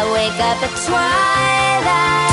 I wake up at twilight.